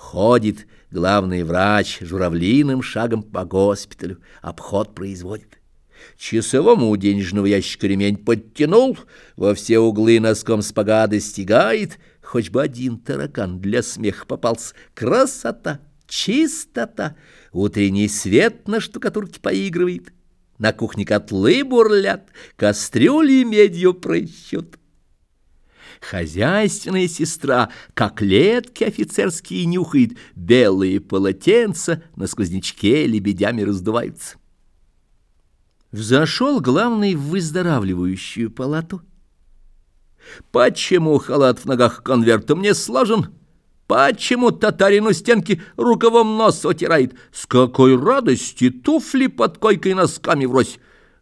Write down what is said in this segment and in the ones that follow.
Ходит главный врач журавлиным шагом по госпиталю, обход производит. Часовому денежного ящика ремень подтянул, во все углы носком спага достигает, хоть бы один таракан для смеха попался. Красота, чистота, утренний свет на штукатурке поигрывает, на кухне котлы бурлят, кастрюли медью прыщут. Хозяйственная сестра, как летки офицерские нюхает, белые полотенца на сквознячке лебедями раздуваются. Взошел главный в выздоравливающую палату. Почему халат в ногах конвертом не сложен? Почему татарин у стенки рукавом нос отирает? С какой радости туфли под койкой носками врозь?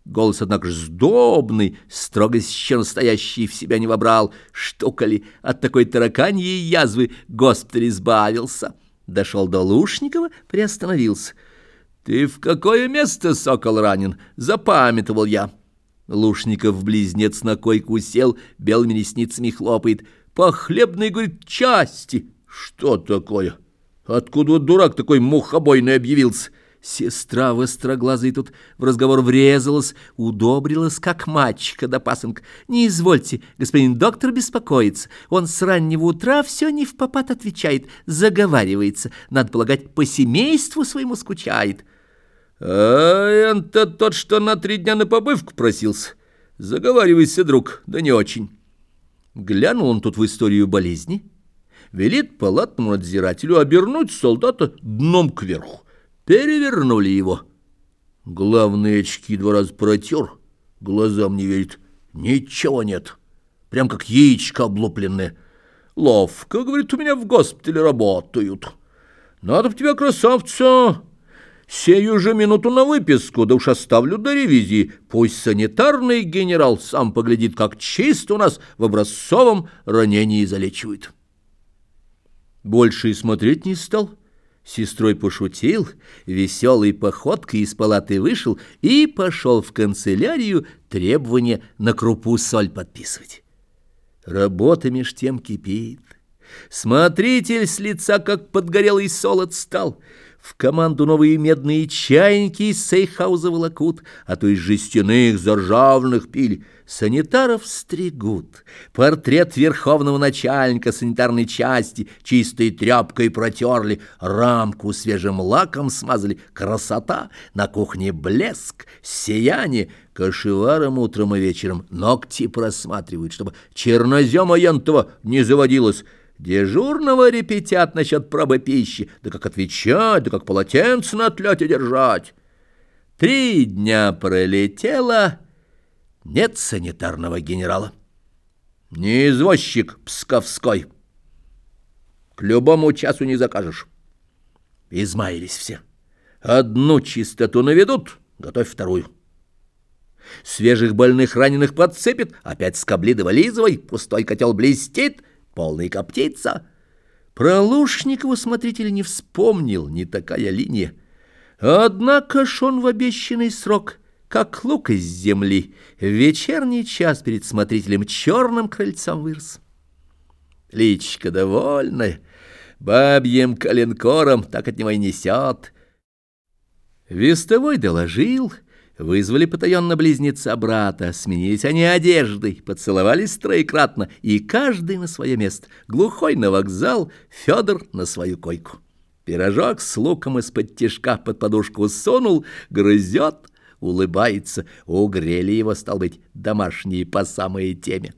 Голос, однако же, сдобный, строгость еще настоящий в себя не вобрал. Штука ли от такой тараканьей язвы госпиталь избавился? Дошел до Лушникова, приостановился. «Ты в какое место, сокол, ранен?» Запамятовал я. Лушников близнец на койку сел, белыми ресницами хлопает. «По хлебной, говорит, части!» «Что такое? Откуда дурак такой мухобойный объявился?» Сестра востроглазой тут в разговор врезалась, удобрилась, как мальчика да пасынка. «Не извольте, господин доктор беспокоится. Он с раннего утра все не в попад отвечает, заговаривается. Надо полагать, по семейству своему скучает». «А это тот, что на три дня на побывку просился. Заговаривайся, друг, да не очень». Глянул он тут в историю болезни, велит палатному надзирателю обернуть солдата дном кверху перевернули его. Главные очки два раза протер, глазам не верит. Ничего нет, прям как яичко облупленное. Ловко, говорит, у меня в госпитале работают. Надо в тебя, красавца, сею же минуту на выписку, да уж оставлю до ревизии. Пусть санитарный генерал сам поглядит, как чисто у нас в образцовом ранении залечивают. Больше и смотреть не стал сестрой пошутил, веселой походкой из палаты вышел и пошел в канцелярию требования на крупу соль подписывать. Работа меж тем кипит. Смотритель с лица, как подгорелый солод, стал — в команду новые медные чайники из сейхауза волокут, а то из жестяных заржавленных пиль. Санитаров стригут. Портрет верховного начальника санитарной части чистой тряпкой протерли, рамку свежим лаком смазали. Красота! На кухне блеск, сияние. Кошеваром утром и вечером ногти просматривают, чтобы чернозема янтова не заводилась. Дежурного репетят насчет пробы пищи, да как отвечать, да как полотенце на отлете держать. Три дня пролетело, нет санитарного генерала. Не извозчик псковской. К любому часу не закажешь. Измаялись все. Одну чистоту наведут, готовь вторую. Свежих больных раненых подцепит, опять скобли да вылизывай, пустой котел блестит — полный коптица. Про Лушникова смотритель не вспомнил, не такая линия. Однако ж он в обещанный срок, как лук из земли, в вечерний час перед смотрителем черным крыльцом вырос. Личка довольная, бабьим коленкором так от него и несет. Вестовой доложил — Вызвали потаенно близнеца брата, сменились они одеждой, поцеловались троекратно, и каждый на свое место. Глухой на вокзал, Федор на свою койку. Пирожок с луком из-под тишка под подушку сунул, грызет, улыбается. Угрели его, стал быть, домашние по самой теме.